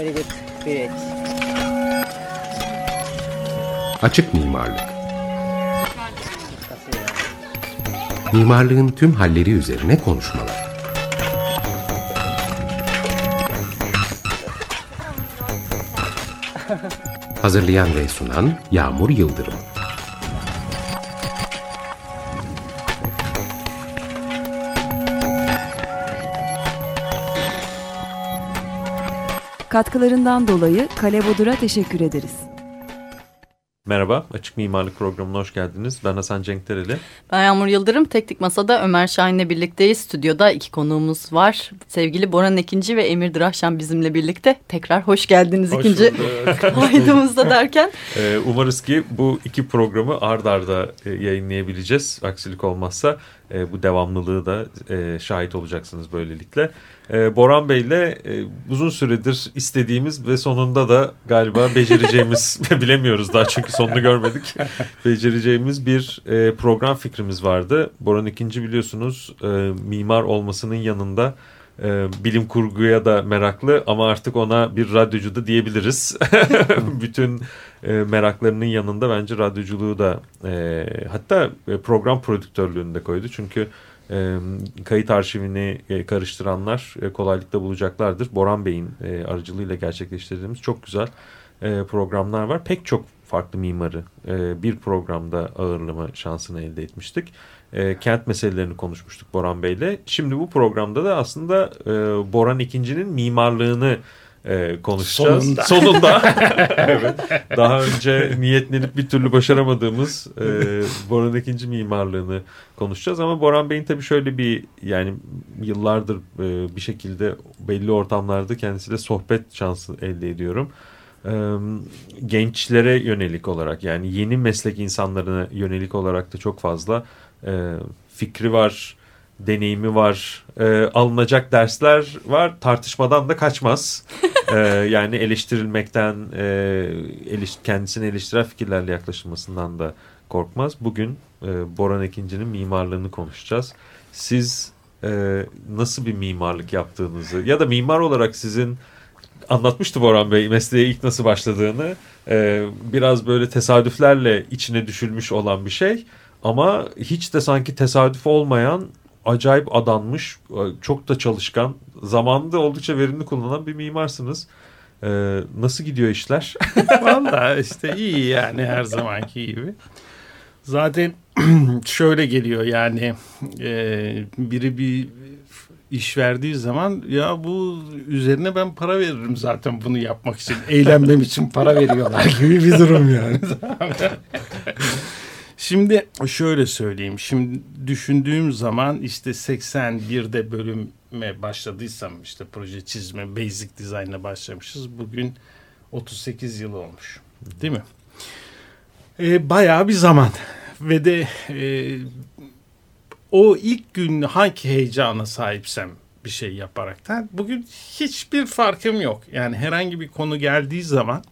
Very good. Great. Açık mimarlık. Mimarlığın tüm halleri üzerine konuşmalar. Hazırlayan ve sunan Yağmur Yıldırım. Katkılarından dolayı Kale Bodur'a teşekkür ederiz. Merhaba, Açık Mimarlık Programı'na hoş geldiniz. Ben Hasan Cenkdereli. Ben Yağmur Yıldırım. Teknik Masa'da Ömer Şahin'le birlikteyiz. Stüdyoda iki konuğumuz var. Sevgili Boran Ekinci ve Emir Dırahşan bizimle birlikte. Tekrar hoş geldiniz hoş ikinci kaydımızda derken. Ee, umarız ki bu iki programı ard arda e, yayınlayabileceğiz. Aksilik olmazsa e, bu devamlılığı da e, şahit olacaksınız böylelikle. E, Boran Bey'le e, uzun süredir istediğimiz ve sonunda da galiba becereceğimiz bilemiyoruz daha çünkü sonunu görmedik. becereceğimiz bir e, program fikrimiz vardı. Boran ikinci biliyorsunuz e, mimar olmasının yanında e, bilim kurguya da meraklı ama artık ona bir radyocu da diyebiliriz. Bütün e, meraklarının yanında bence radyoculuğu da e, hatta e, program prodüktörlüğünü de koydu. Çünkü e, kayıt arşivini e, karıştıranlar e, kolaylıkla bulacaklardır. Boran Bey'in e, aracılığıyla gerçekleştirdiğimiz çok güzel e, programlar var. Pek çok farklı mimarı e, bir programda ağırlama şansını elde etmiştik. E, kent meselelerini konuşmuştuk Boran Bey'le. Şimdi bu programda da aslında e, Boran ikincinin mimarlığını e, konuşacağız. Sonunda. Sonunda. evet. Daha önce niyetlenip bir türlü başaramadığımız e, Boran ikinci mimarlığını konuşacağız. Ama Boran Bey'in tabii şöyle bir yani yıllardır e, bir şekilde belli ortamlarda kendisiyle sohbet şansı elde ediyorum gençlere yönelik olarak yani yeni meslek insanlarına yönelik olarak da çok fazla fikri var, deneyimi var, alınacak dersler var, tartışmadan da kaçmaz. yani eleştirilmekten, kendisini eleştiren fikirlerle yaklaşılmasından da korkmaz. Bugün Boran Ekinci'nin mimarlığını konuşacağız. Siz nasıl bir mimarlık yaptığınızı ya da mimar olarak sizin anlatmıştı Boran Bey mesleğe ilk nasıl başladığını. Ee, biraz böyle tesadüflerle içine düşülmüş olan bir şey. Ama hiç de sanki tesadüf olmayan acayip adanmış, çok da çalışkan, zamanında oldukça verimli kullanan bir mimarsınız. Ee, nasıl gidiyor işler? Valla işte iyi yani her zamanki gibi. Zaten şöyle geliyor yani e, biri bir iş verdiği zaman ya bu üzerine ben para veririm zaten bunu yapmak için. Eğlenmem için para veriyorlar gibi bir durum yani. Şimdi şöyle söyleyeyim. Şimdi düşündüğüm zaman işte 81'de bölüme başladıysam işte proje çizme, basic design'la başlamışız. Bugün 38 yıl olmuş. Değil mi? Ee, bayağı bir zaman. Ve de e, o ilk gün hangi heyecana sahipsem bir şey yaparaktan bugün hiçbir farkım yok. Yani herhangi bir konu geldiği zaman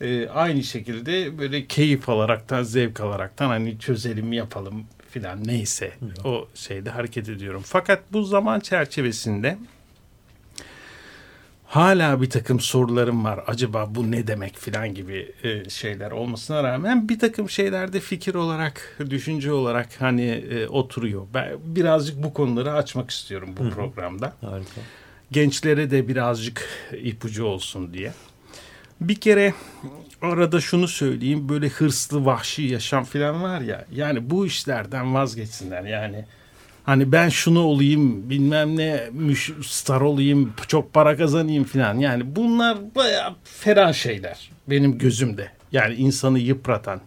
e, aynı şekilde böyle keyif alaraktan, zevk alaraktan hani çözelim yapalım filan neyse o şeyde hareket ediyorum. Fakat bu zaman çerçevesinde hala bir takım sorularım var. Acaba bu ne demek filan gibi e, şeyler olmasına rağmen bir takım şeylerde fikir olarak, düşünce olarak hani e, oturuyor. Ben birazcık bu konuları açmak istiyorum bu Hı. programda. Harika. Gençlere de birazcık ipucu olsun diye. Bir kere arada şunu söyleyeyim böyle hırslı vahşi yaşam filan var ya yani bu işlerden vazgeçsinler yani Hani ben şunu olayım bilmem ne star olayım çok para kazanayım filan. Yani bunlar baya ferah şeyler benim gözümde. Yani insanı yıpratan,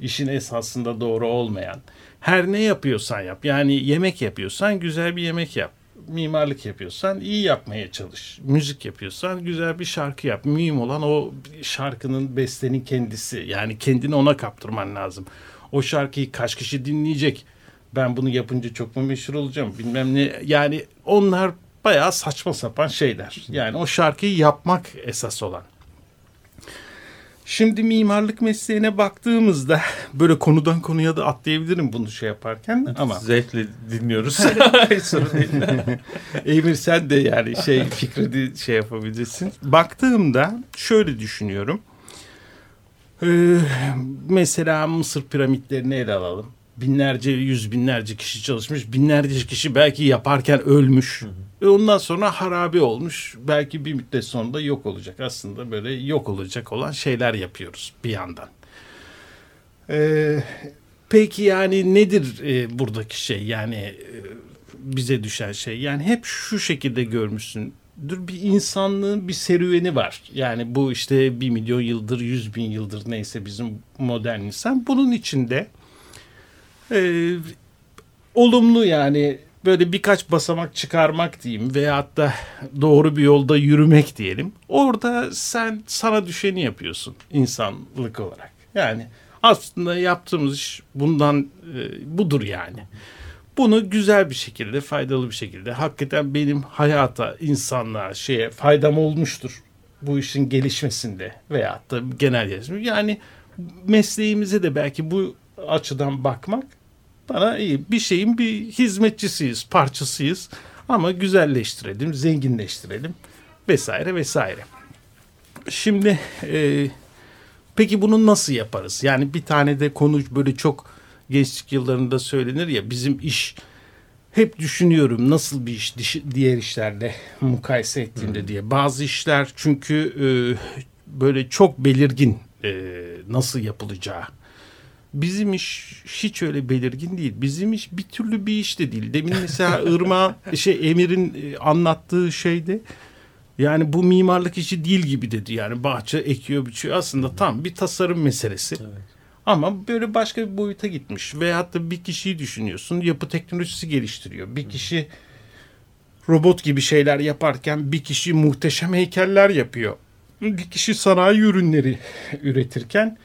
işin esasında doğru olmayan. Her ne yapıyorsan yap. Yani yemek yapıyorsan güzel bir yemek yap. Mimarlık yapıyorsan iyi yapmaya çalış. Müzik yapıyorsan güzel bir şarkı yap. Mühim olan o şarkının bestenin kendisi. Yani kendini ona kaptırman lazım. O şarkıyı kaç kişi dinleyecek? ben bunu yapınca çok mu meşhur olacağım bilmem ne. Yani onlar bayağı saçma sapan şeyler. Yani o şarkıyı yapmak esas olan. Şimdi mimarlık mesleğine baktığımızda böyle konudan konuya da atlayabilirim bunu şey yaparken ama Zevkle dinliyoruz. Hiç sorun değil. Emir sen de yani şey fikrini şey yapabilirsin. Baktığımda şöyle düşünüyorum. Ee, mesela Mısır piramitlerini ele alalım. Binlerce, yüz binlerce kişi çalışmış. Binlerce kişi belki yaparken ölmüş. Ve ondan sonra harabe olmuş. Belki bir müddet sonra da yok olacak. Aslında böyle yok olacak olan şeyler yapıyoruz bir yandan. Ee, peki yani nedir e, buradaki şey? Yani e, bize düşen şey. Yani hep şu şekilde görmüşsündür. Bir insanlığın bir serüveni var. Yani bu işte bir milyon yıldır, yüz bin yıldır neyse bizim modern insan. Bunun içinde e, olumlu yani böyle birkaç basamak çıkarmak diyeyim veyahut da doğru bir yolda yürümek diyelim. Orada sen sana düşeni yapıyorsun insanlık olarak. Yani aslında yaptığımız iş bundan e, budur yani. Bunu güzel bir şekilde, faydalı bir şekilde hakikaten benim hayata, insanlığa, şeye faydam olmuştur. Bu işin gelişmesinde veyahut da genel gelişme. Yani mesleğimize de belki bu açıdan bakmak bana iyi. Bir şeyin bir hizmetçisiyiz, parçasıyız. Ama güzelleştirelim, zenginleştirelim vesaire vesaire. Şimdi e, peki bunu nasıl yaparız? Yani bir tane de konu böyle çok gençlik yıllarında söylenir ya bizim iş hep düşünüyorum nasıl bir iş diğer işlerle mukayese ettiğinde hmm. diye. Bazı işler çünkü e, böyle çok belirgin e, nasıl yapılacağı. Bizim iş hiç öyle belirgin değil. Bizim iş bir türlü bir iş de değil. Demin mesela Irma şey Emir'in e, anlattığı şeyde yani bu mimarlık işi değil gibi dedi. Yani bahçe ekiyor biçiyor. Aslında tam bir tasarım meselesi. Evet. Ama böyle başka bir boyuta gitmiş. Veyahut da bir kişiyi düşünüyorsun. Yapı teknolojisi geliştiriyor. Bir kişi robot gibi şeyler yaparken bir kişi muhteşem heykeller yapıyor. Bir kişi sanayi ürünleri üretirken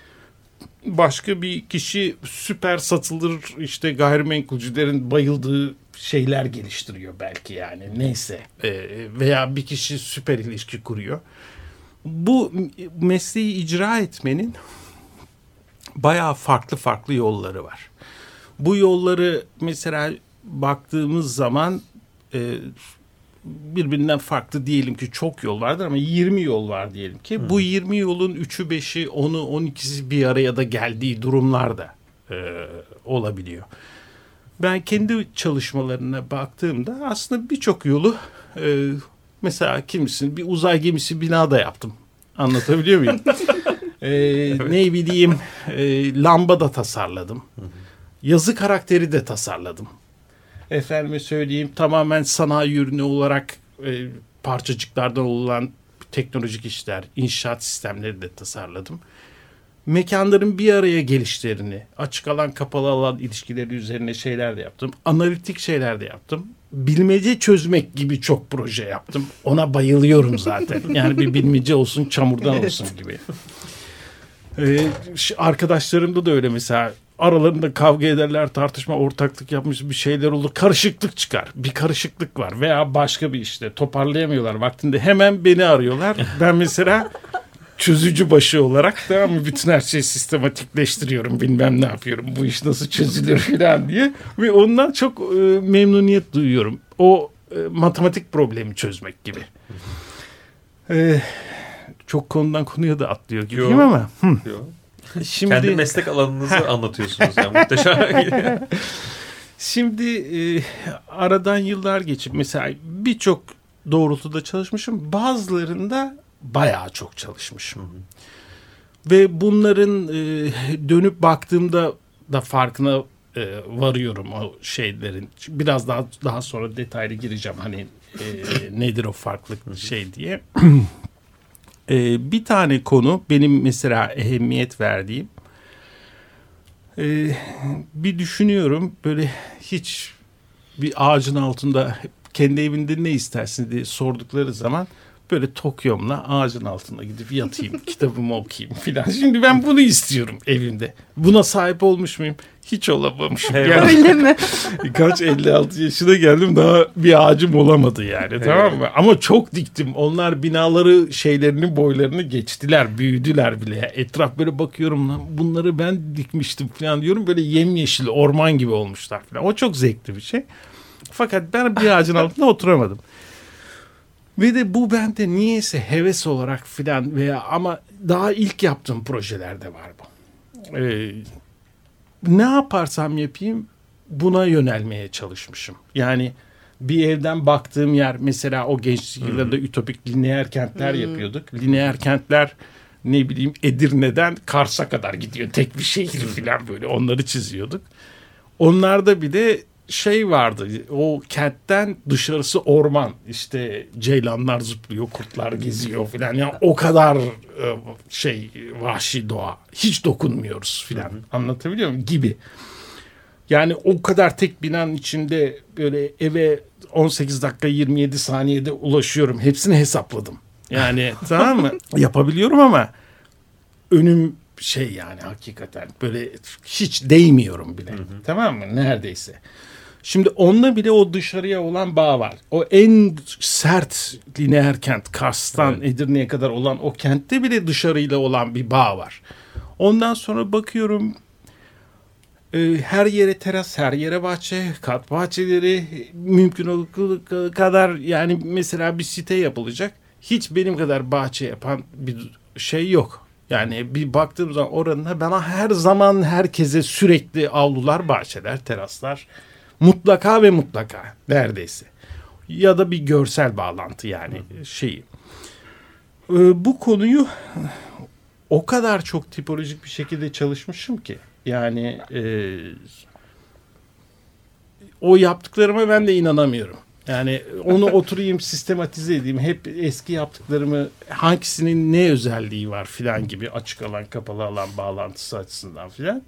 başka bir kişi süper satılır işte gayrimenkulcülerin bayıldığı şeyler geliştiriyor belki yani neyse ee, veya bir kişi süper ilişki kuruyor. Bu mesleği icra etmenin bayağı farklı farklı yolları var. Bu yolları mesela baktığımız zaman e, birbirinden farklı diyelim ki çok yol vardır ama 20 yol var diyelim ki. Hmm. Bu 20 yolun 3'ü 5'i 10'u 12'si bir araya da geldiği durumlar da e, olabiliyor. Ben kendi çalışmalarına baktığımda aslında birçok yolu e, mesela kimisini bir uzay gemisi binada yaptım. Anlatabiliyor muyum? e, evet. Ne bileyim e, lamba da tasarladım. Yazı karakteri de tasarladım. Efendime söyleyeyim tamamen sanayi ürünü olarak e, parçacıklardan olan teknolojik işler, inşaat sistemleri de tasarladım. Mekanların bir araya gelişlerini, açık alan kapalı alan ilişkileri üzerine şeyler de yaptım. Analitik şeyler de yaptım. Bilmece çözmek gibi çok proje yaptım. Ona bayılıyorum zaten. Yani bir bilmece olsun çamurdan olsun gibi. Ee, arkadaşlarımda da öyle mesela aralarında kavga ederler, tartışma, ortaklık yapmış bir şeyler olur. Karışıklık çıkar. Bir karışıklık var veya başka bir işte toparlayamıyorlar vaktinde. Hemen beni arıyorlar. Ben mesela çözücü başı olarak tamam mı bütün her şeyi sistematikleştiriyorum bilmem ne yapıyorum bu iş nasıl çözülür falan diye ve ondan çok e, memnuniyet duyuyorum o e, matematik problemi çözmek gibi e, çok konudan konuya da atlıyor gibiyim Yo. ama hı. Yo. Şimdi... Kendi meslek alanınızı anlatıyorsunuz yani muhteşem. Şimdi e, aradan yıllar geçip mesela birçok doğrultuda çalışmışım. Bazılarında bayağı çok çalışmışım. Hı. Ve bunların e, dönüp baktığımda da farkına e, varıyorum o şeylerin. Biraz daha daha sonra detaylı gireceğim hani e, nedir o farklılık şey diye. Ee, bir tane konu benim mesela ehemmiyet verdiğim. Ee, bir düşünüyorum böyle hiç bir ağacın altında kendi evinde ne istersin diye sordukları zaman böyle Tokyo'mla ağacın altında gidip yatayım, kitabımı okuyayım filan. Şimdi ben bunu istiyorum evimde. Buna sahip olmuş muyum? Hiç olamamışım. Yani Öyle mi? kaç 56 yaşına geldim daha bir ağacım olamadı yani tamam mı? Ama çok diktim. Onlar binaları şeylerini boylarını geçtiler, büyüdüler bile. Etraf böyle bakıyorum lan bunları ben dikmiştim falan diyorum. Böyle yemyeşil orman gibi olmuşlar falan. O çok zevkli bir şey. Fakat ben bir ağacın altında oturamadım. Ve de bu bende niyeyse heves olarak filan veya ama daha ilk yaptığım projelerde var bu. Ee, ne yaparsam yapayım buna yönelmeye çalışmışım. Yani bir evden baktığım yer mesela o gençlik yıllarında ütopik lineer kentler yapıyorduk. Lineer kentler ne bileyim Edirne'den Kars'a kadar gidiyor. Tek bir şehir falan böyle onları çiziyorduk. Onlarda bir de şey vardı. O kentten dışarısı orman. İşte ceylanlar zıplıyor, kurtlar geziyor filan. Yani o kadar e, şey vahşi doğa. Hiç dokunmuyoruz filan. Anlatabiliyor muyum? Gibi. Yani o kadar tek binanın içinde böyle eve 18 dakika 27 saniyede ulaşıyorum. Hepsini hesapladım. Yani tamam mı? Yapabiliyorum ama önüm şey yani hakikaten böyle hiç değmiyorum bile. Tamam mı? Neredeyse. Şimdi onunla bile o dışarıya olan bağ var. O en sert lineer kent Kars'tan Edirne'ye kadar olan o kentte bile dışarıyla olan bir bağ var. Ondan sonra bakıyorum e, her yere teras, her yere bahçe, kat bahçeleri mümkün olduğu kadar yani mesela bir site yapılacak. Hiç benim kadar bahçe yapan bir şey yok. Yani bir baktığım zaman oranına bana her zaman herkese sürekli avlular, bahçeler, teraslar mutlaka ve mutlaka neredeyse. Ya da bir görsel bağlantı yani şeyi. Ee, bu konuyu o kadar çok tipolojik bir şekilde çalışmışım ki yani e, o yaptıklarıma ben de inanamıyorum. Yani onu oturayım sistematize edeyim. Hep eski yaptıklarımı hangisinin ne özelliği var filan gibi açık alan kapalı alan bağlantısı açısından filan.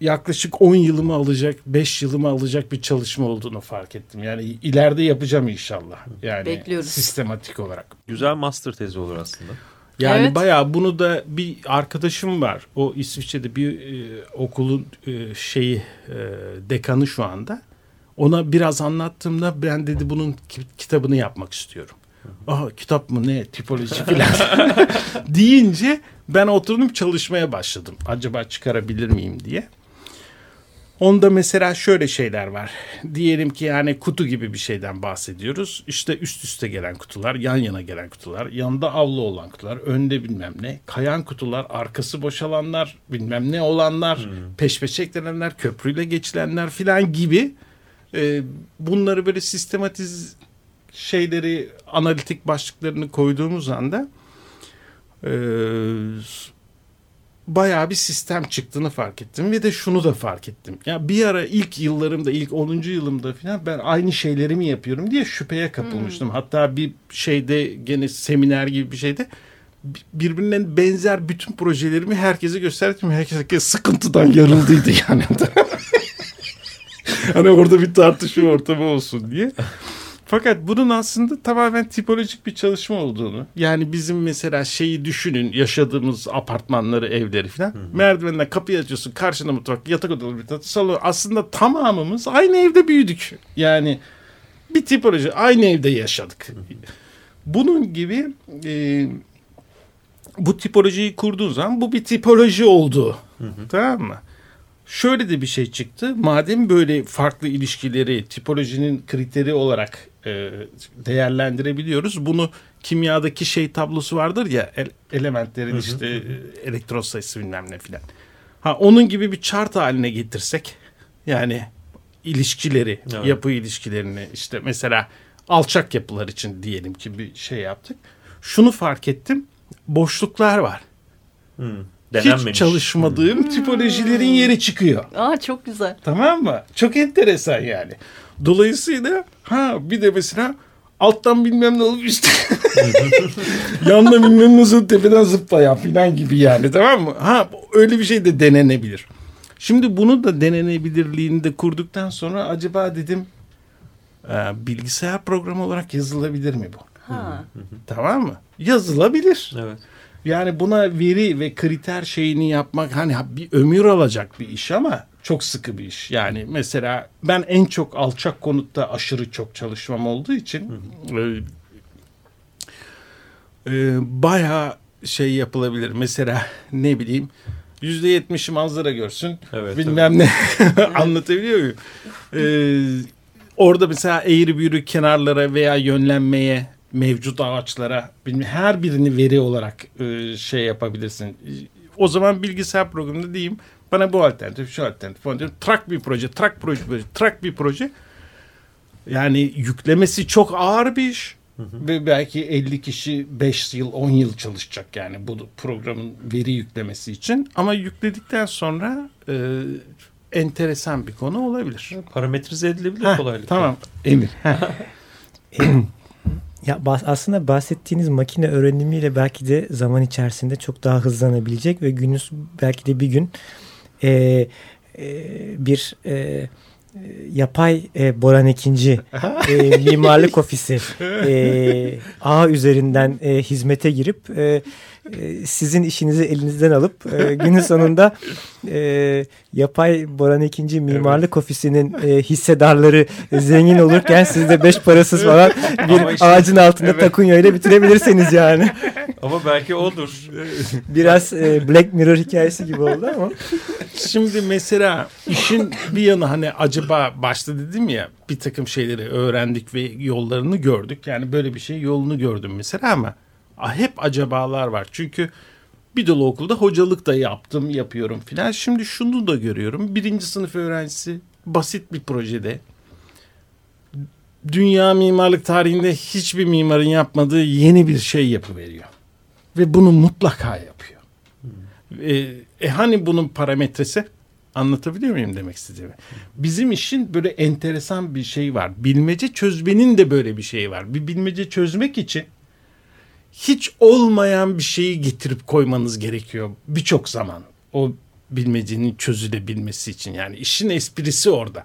Yaklaşık 10 yılımı alacak, 5 yılımı alacak bir çalışma olduğunu fark ettim. Yani ileride yapacağım inşallah. Yani Bekliyoruz. sistematik olarak. Güzel master tezi olur aslında. Yani Evet. bayağı bunu da bir arkadaşım var. O İsviçre'de bir e, okulun e, şeyi e, dekanı şu anda. Ona biraz anlattığımda ben dedi bunun ki- kitabını yapmak istiyorum. Aha kitap mı ne tipoloji filan deyince ben oturdum çalışmaya başladım. Acaba çıkarabilir miyim diye. Onda mesela şöyle şeyler var. Diyelim ki yani kutu gibi bir şeyden bahsediyoruz. İşte üst üste gelen kutular, yan yana gelen kutular, yanında avlu olan kutular, önde bilmem ne, kayan kutular, arkası boşalanlar, bilmem ne olanlar, peş peşe eklenenler, köprüyle geçilenler filan gibi e, bunları böyle sistematiz şeyleri, analitik başlıklarını koyduğumuz anda e, bayağı bir sistem çıktığını fark ettim ve de şunu da fark ettim. Ya bir ara ilk yıllarımda ilk 10. yılımda falan ben aynı şeyleri mi yapıyorum diye şüpheye kapılmıştım. Hatta bir şeyde gene seminer gibi bir şeyde bi- birbirine benzer bütün projelerimi herkese gösterdim. Herkes, herkes sıkıntıdan yarıldıydı yani. hani orada bir tartışma ortamı olsun diye. Fakat bunun aslında tamamen tipolojik bir çalışma olduğunu. Yani bizim mesela şeyi düşünün yaşadığımız apartmanları, evleri falan. Merdivenden kapıyı açıyorsun karşına mutfak, yatak odalı bir tat, salon. Aslında tamamımız aynı evde büyüdük. Yani bir tipoloji aynı evde yaşadık. Bunun gibi e, bu tipolojiyi kurduğun zaman bu bir tipoloji oldu. Tamam mı? Şöyle de bir şey çıktı. Madem böyle farklı ilişkileri tipolojinin kriteri olarak e, değerlendirebiliyoruz. Bunu kimyadaki şey tablosu vardır ya el- elementlerin işte e, elektron sayısı bilmem ne filan. Ha onun gibi bir chart haline getirsek yani ilişkileri, Evet. yapı ilişkilerini işte mesela alçak yapılar için diyelim ki bir şey yaptık. Şunu fark ettim. Boşluklar var. Hmm. Hiç Denenmemiş. çalışmadığım tipolojilerin yeri çıkıyor. Aa çok güzel. Tamam mı? Çok enteresan yani. Dolayısıyla ha bir de mesela alttan bilmem ne olup üstte yanına bilmem nasıl tepeden zıplayan filan gibi yani tamam mı? Ha öyle bir şey de denenebilir. Şimdi bunu da denenebilirliğini de kurduktan sonra acaba dedim e, bilgisayar programı olarak yazılabilir mi bu? Ha. Tamam mı? Yazılabilir. Evet. Yani buna veri ve kriter şeyini yapmak hani bir ömür alacak bir iş ama çok sıkı bir iş. Yani mesela ben en çok alçak konutta aşırı çok çalışmam olduğu için e, e, bayağı şey yapılabilir. Mesela ne bileyim yüzde yetmişi manzara görsün. Evet, bilmem ne anlatabiliyor muyum? Ee, orada mesela eğri büğrü kenarlara veya yönlenmeye mevcut ağaçlara bilmem, her birini veri olarak e, şey yapabilirsin. O zaman bilgisayar programında diyeyim bana bu alternatif şu alternatif falan diyorum. Trak bir proje, trak proje, proje, trak bir proje. Yani yüklemesi çok ağır bir iş. Ve belki 50 kişi 5 yıl 10 yıl çalışacak yani bu programın veri yüklemesi için. Ama yükledikten sonra e, enteresan bir konu olabilir. Parametrize edilebilir Heh, kolaylıkla. Tamam Emir. Ya bas- aslında bahsettiğiniz makine öğrenimiyle belki de zaman içerisinde çok daha hızlanabilecek ve günüz belki de bir gün e, e, bir e, yapay e, Boran ikinci e, mimarlık ofisi e, ağ üzerinden e, hizmete girip e, e, sizin işinizi elinizden alıp e, günün sonunda e, yapay Boran ikinci mimarlık ofisinin e, hissedarları zengin olurken siz de beş parasız falan bir Ama işte- ağacın altında Evet. takunya ile bitirebilirsiniz yani. Ama belki odur. Biraz e, Black Mirror hikayesi gibi oldu ama. Şimdi mesela işin bir yanı hani acaba başta dedim ya bir takım şeyleri öğrendik ve yollarını gördük. Yani böyle bir şey yolunu gördüm mesela ama hep acabalar var. Çünkü bir dolu okulda hocalık da yaptım, yapıyorum filan. Şimdi şunu da görüyorum. Birinci sınıf öğrencisi basit bir projede dünya mimarlık tarihinde hiçbir mimarın yapmadığı yeni bir şey yapıveriyor. Ve bunu mutlaka yapıyor. E, e hani bunun parametresi? Anlatabiliyor muyum demek istediğimi? Bizim işin böyle enteresan bir şey var. Bilmece çözmenin de böyle bir şeyi var. Bir bilmece çözmek için hiç olmayan bir şeyi getirip koymanız gerekiyor birçok zaman. O bilmecenin çözülebilmesi için. Yani işin esprisi orada.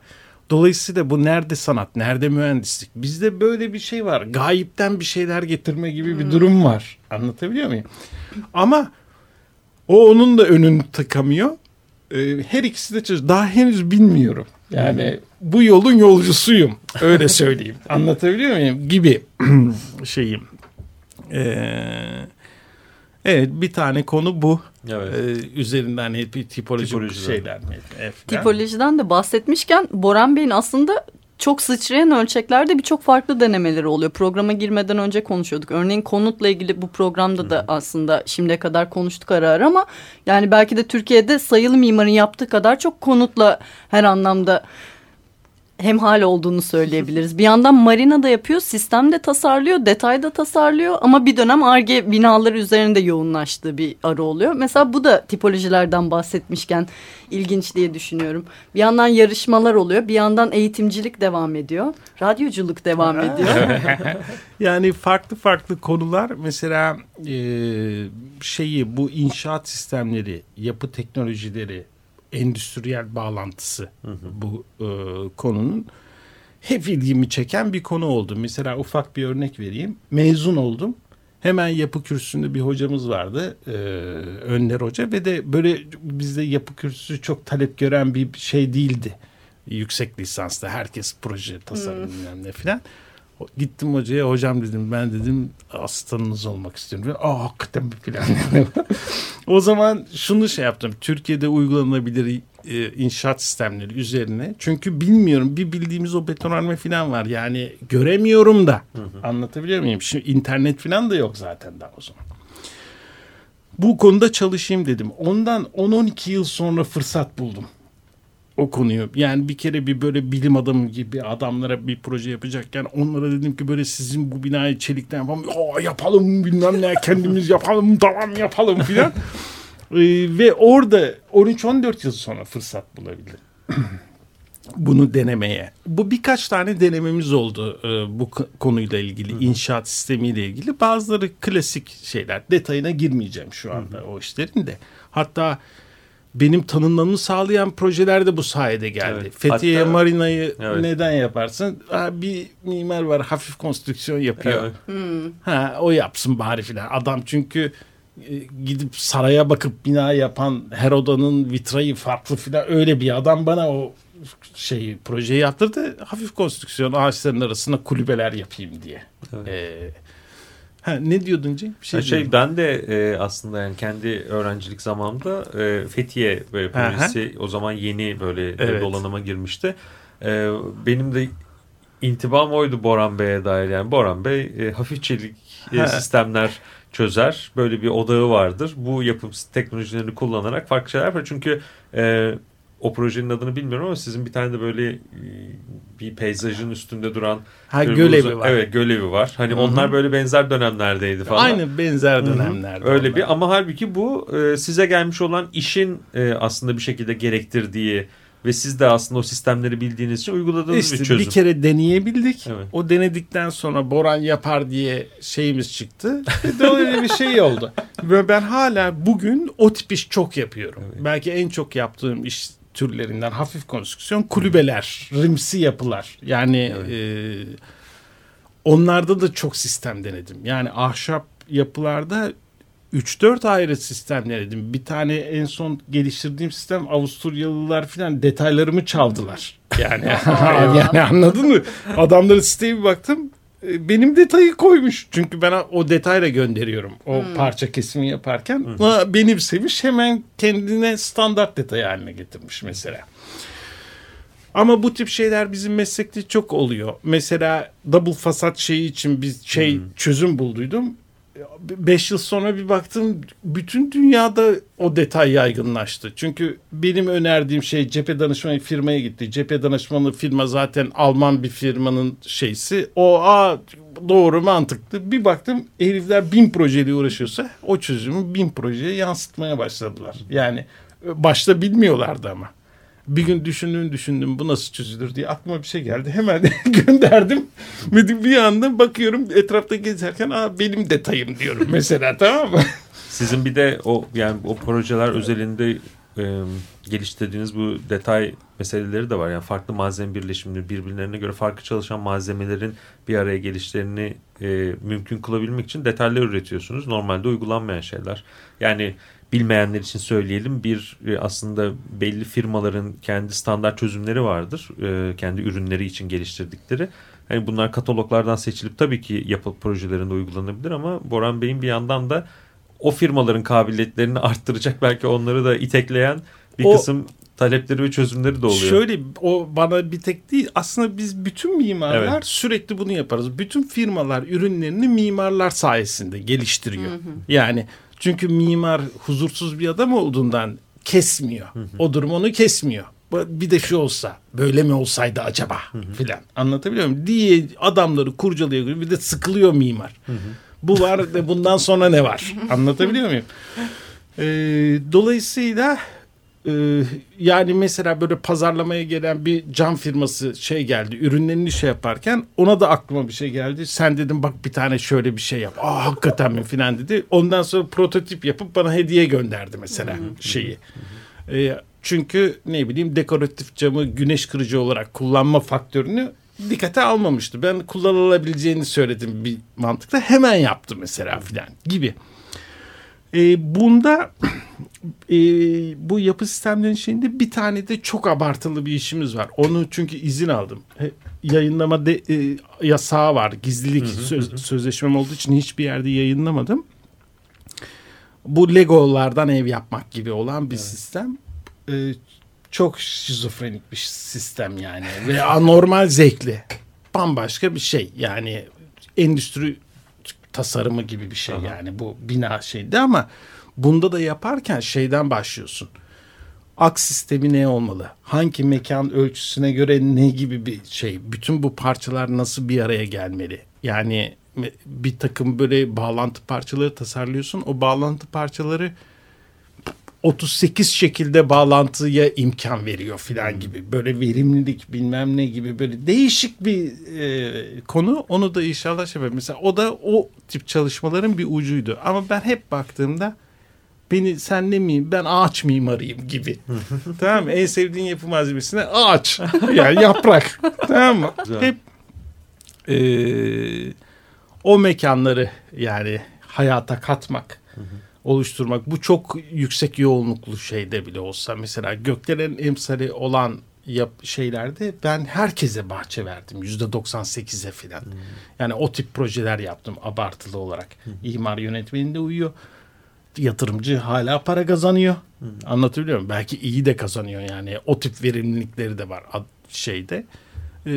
Dolayısıyla bu nerede sanat, nerede mühendislik? Bizde böyle bir şey var. Gayipten bir şeyler getirme gibi bir durum var. Anlatabiliyor muyum? Ama o onun da önünü tıkamıyor. Ee, her ikisi de çöz. Daha henüz bilmiyorum. Yani bu yolun yolcusuyum. Öyle söyleyeyim. Anlatabiliyor muyum? Gibi şeyim. Ee, evet bir tane konu bu. Evet. Ee, üzerinden hep bir tipolojik Tipolojiden. şeyler. mi? Evet. Tipolojiden de bahsetmişken Boran Bey'in aslında çok sıçrayan ölçeklerde birçok farklı denemeleri oluyor. Programa girmeden önce konuşuyorduk. Örneğin konutla ilgili bu programda da aslında şimdiye kadar konuştuk ara ara ama yani belki de Türkiye'de sayılı mimarın yaptığı kadar çok konutla her anlamda hemhal olduğunu söyleyebiliriz. Bir yandan marina da yapıyor, sistem de tasarlıyor, detay da tasarlıyor ama bir dönem ARGE binaları üzerinde yoğunlaştığı bir ara oluyor. Mesela bu da tipolojilerden bahsetmişken ilginç diye düşünüyorum. Bir yandan yarışmalar oluyor, bir yandan eğitimcilik devam ediyor, radyoculuk devam ediyor. Yani farklı farklı konular mesela e, şeyi bu inşaat sistemleri, yapı teknolojileri, endüstriyel bağlantısı bu e, konunun hep ilgimi çeken bir konu oldu. Mesela ufak bir örnek vereyim. Mezun oldum. Hemen yapı kürsüsünde bir hocamız vardı. E, Önder Hoca ve de böyle bizde yapı kürsüsü çok talep gören bir şey değildi. Yüksek lisansta herkes proje tasarım bilmem ne filan. Gittim hocaya hocam dedim ben dedim asistanınız olmak istiyorum. Ve, Aa hakikaten bir plan. o zaman şunu şey yaptım. Türkiye'de uygulanabilir e, inşaat sistemleri üzerine. Çünkü bilmiyorum bir bildiğimiz o betonarme falan var. Yani göremiyorum da. Anlatabiliyor muyum? Şimdi internet falan da yok zaten daha o zaman. Bu konuda çalışayım dedim. Ondan 10-12 yıl sonra fırsat buldum o konuyu. Yani bir kere bir böyle bilim adamı gibi adamlara bir proje yapacakken onlara dedim ki böyle sizin bu binayı çelikten yapalım. Aa, yapalım bilmem ne kendimiz yapalım tamam yapalım filan. Ee, ve orada 13-14 yıl sonra fırsat bulabildim. bunu denemeye. Bu birkaç tane denememiz oldu e, bu konuyla ilgili, inşaat sistemiyle ilgili. Bazıları klasik şeyler. Detayına girmeyeceğim şu anda o işlerin de. Hatta benim tanınmamı sağlayan projeler de bu sayede geldi. Evet. Fethiye Hatta- Marina'yı Evet. neden yaparsın? Ha, bir mimar var hafif konstrüksiyon yapıyor. Evet. Ha, o yapsın bari filan. Adam çünkü e, gidip saraya bakıp bina yapan her odanın vitrayı farklı filan öyle bir adam bana o şeyi projeyi yaptırdı. Hafif konstrüksiyon ağaçların arasına kulübeler yapayım diye. Ee, ha, ne diyordun Cenk? Bir şey, Şey, diyordun. ben de e, aslında yani kendi öğrencilik zamanımda e, Fethiye böyle projesi o zaman yeni böyle Evet. dolanıma girmişti. E, benim de intibam oydu Boran Bey'e dair. Yani Boran Bey e, hafif çelik e, Ha. sistemler çözer. Böyle bir odağı vardır. Bu yapım teknolojilerini kullanarak farklı şeyler yapar. Çünkü e, o projenin adını bilmiyorum ama sizin bir tane de böyle e, bir peyzajın üstünde duran ha, gölevi uzun- var. Evet gölevi var. Hani Hı hı. onlar böyle benzer dönemlerdeydi falan. Aynı benzer dönemlerde. Öyle onlar. bir ama halbuki bu e, size gelmiş olan işin e, aslında bir şekilde gerektirdiği ve siz de aslında o sistemleri bildiğiniz için uyguladığınız İşte bir çözüm. bir kere deneyebildik. Evet. O denedikten sonra Boran yapar diye şeyimiz çıktı. Ve de öyle bir şey oldu. Ve ben hala bugün o tip iş çok yapıyorum. Belki en çok yaptığım iş türlerinden hafif konstrüksiyon kulübeler, rimsi yapılar. Yani e, onlarda da çok sistem denedim. Yani ahşap yapılarda 3-4 ayrı sistem denedim. Bir tane en son geliştirdiğim sistem Avusturyalılar falan detaylarımı çaldılar. Yani, yani anladın mı? Adamların siteye bir baktım. E, Benim detayı koymuş. Çünkü ben o detayla gönderiyorum. O parça kesimi yaparken. Aa, Benimsemiş hemen kendine standart detay haline getirmiş mesela. Ama bu tip şeyler bizim meslekte çok oluyor. Mesela double fasat şeyi için bir şey çözüm bulduydum. 5 yıl sonra bir baktım bütün dünyada o detay yaygınlaştı. Çünkü benim önerdiğim şey cephe danışmanı firmaya gitti. Cephe danışmanı firma zaten Alman bir firmanın şeysi. O a doğru mantıklı. Bir baktım herifler bin projeyle uğraşıyorsa o çözümü bin projeye yansıtmaya başladılar. Yani başta bilmiyorlardı ama. Bir gün düşündüm düşündüm bu nasıl çözülür diye aklıma bir şey geldi. Hemen gönderdim. Bir anda bakıyorum etrafta gezerken Aa, benim detayım diyorum mesela tamam mı? Sizin bir de o yani o projeler özelinde e, geliştirdiğiniz bu detay meseleleri de var. Yani farklı malzeme birleşimleri birbirlerine göre farklı çalışan malzemelerin bir araya gelişlerini e, mümkün kılabilmek için detaylar üretiyorsunuz. Normalde uygulanmayan şeyler. Yani bilmeyenler için söyleyelim bir e, aslında belli firmaların kendi standart çözümleri vardır. E, kendi ürünleri için geliştirdikleri. Hani bunlar kataloglardan seçilip tabii ki yapı projelerinde uygulanabilir ama Boran Bey'in bir yandan da o firmaların kabiliyetlerini arttıracak belki onları da itekleyen bir O- kısım talepleri ve çözümleri de oluyor. Şöyle o bana bir tek değil aslında biz bütün mimarlar Evet. sürekli bunu yaparız. Bütün firmalar ürünlerini mimarlar sayesinde geliştiriyor. Yani çünkü mimar huzursuz bir adam olduğundan kesmiyor. O durum onu kesmiyor. Bir de şu olsa böyle mi olsaydı acaba filan anlatabiliyor muyum? Diye adamları kurcalıyor bir de sıkılıyor mimar. Bu var ve bundan sonra ne var? Anlatabiliyor muyum? Ee, dolayısıyla e, yani mesela böyle pazarlamaya gelen bir cam firması şey geldi ürünlerini şey yaparken ona da aklıma bir şey geldi. Sen dedim bak bir tane şöyle bir şey yap. Aa hakikaten mi filan dedi. Ondan sonra prototip yapıp bana hediye gönderdi mesela şeyi. Ee, çünkü ne bileyim dekoratif camı güneş kırıcı olarak kullanma faktörünü dikkate almamıştı. Ben kullanılabileceğini söyledim bir mantıkla. Hemen yaptı mesela filan gibi. Ee, bunda e, bu yapı sistemlerinin şeyinde bir tane de çok abartılı bir işimiz var. Onu çünkü izin aldım. E, yayınlama de, e, yasağı var. Gizlilik söz, sözleşmem olduğu için hiçbir yerde yayınlamadım. Bu Legolardan ev yapmak gibi olan bir sistem. E, çok şizofrenik bir sistem yani. Ve anormal zevkli. Bambaşka bir şey. Yani endüstri tasarımı gibi bir şey yani bu bina şeydi ama bunda da yaparken şeyden başlıyorsun. Aks sistemi ne olmalı? Hangi mekan ölçüsüne göre ne gibi bir şey? Bütün bu parçalar nasıl bir araya gelmeli? Yani bir takım böyle bağlantı parçaları tasarlıyorsun. O bağlantı parçaları 38 şekilde bağlantıya imkan veriyor filan gibi. Böyle verimlilik bilmem ne gibi böyle değişik bir e, konu. Onu da inşallah şey yapayım. Mesela o da o tip çalışmaların bir ucuydu. Ama ben hep baktığımda Beni sen ne miyim? Ben ağaç mimarıyım gibi. tamam mı? En sevdiğin yapı malzemesine ağaç. yani yaprak. tamam mı? Güzel. Hep e, o mekanları yani hayata katmak, oluşturmak. Bu çok yüksek yoğunluklu şeyde bile olsa. Mesela göklerin emsali olan yap şeylerde ben herkese bahçe verdim. Yüzde 98'e filan. Yani o tip projeler yaptım abartılı olarak. İmar yönetmeninde uyuyor. Yatırımcı hala para kazanıyor. Anlatabiliyor muyum? Belki iyi de kazanıyor yani. O tip verimlilikleri de var şeyde. Ee,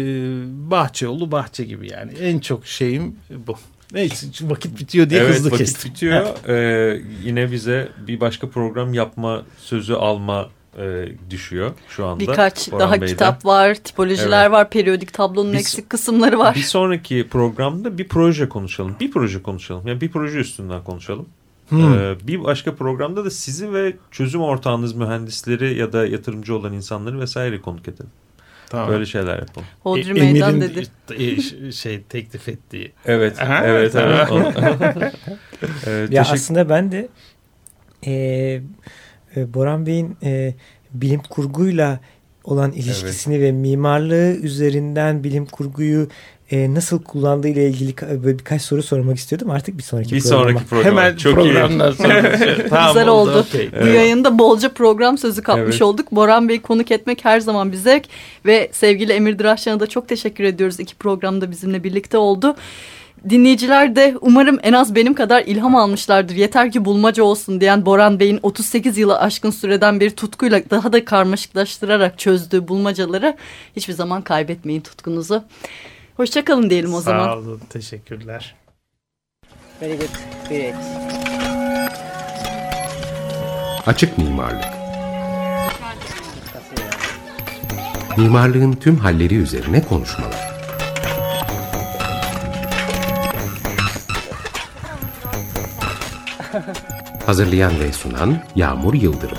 bahçe oğlu bahçe gibi yani. En çok şeyim bu. Neyse vakit bitiyor diye evet hızlı vakit kestim. bitiyor. Ee, yine bize bir başka program yapma sözü alma e, düşüyor şu anda. Birkaç Boran daha Bey'den. kitap var, tipolojiler Evet. var, periyodik tablonun Biz- eksik kısımları var. Bir sonraki programda bir proje konuşalım. Bir proje konuşalım. Yani bir proje üstünden konuşalım. Hmm. Ee, bir başka programda da sizi ve çözüm ortağınız mühendisleri ya da yatırımcı olan insanları vesaire konuk edelim. Tamam. Böyle şeyler yapalım. Hodri E- meydan dedi. e, şey teklif ettiği. Evet, Aha. evet, evet. evet Ya aslında ben de e, e, Boran Bey'in e, bilim kurguyla olan ilişkisini ve mimarlığı üzerinden bilim kurguyu e, nasıl kullandığı ile ilgili birkaç soru sormak istiyordum. Artık bir sonraki bir programa. sonraki program. Hemen Çok iyi. programdan sonra. tamam, Güzel oldu. okey. Bu yayında bolca program sözü kapmış Evet. olduk. Boran Bey konuk etmek her zaman bir zevk. Ve sevgili Emir Diraşyan'a da çok teşekkür ediyoruz. İki programda bizimle birlikte oldu. Dinleyiciler de umarım en az benim kadar ilham almışlardır. Yeter ki bulmaca olsun diyen Boran Bey'in 38 yılı aşkın süreden bir tutkuyla daha da karmaşıklaştırarak çözdüğü bulmacaları hiçbir zaman kaybetmeyin tutkunuzu. Hoşçakalın diyelim o zaman. Sağ olun. Teşekkürler. Very good. Great. Açık mimarlık. Mimarlığın tüm halleri üzerine konuşmalar. Hazırlayan ve sunan Yağmur Yıldırım.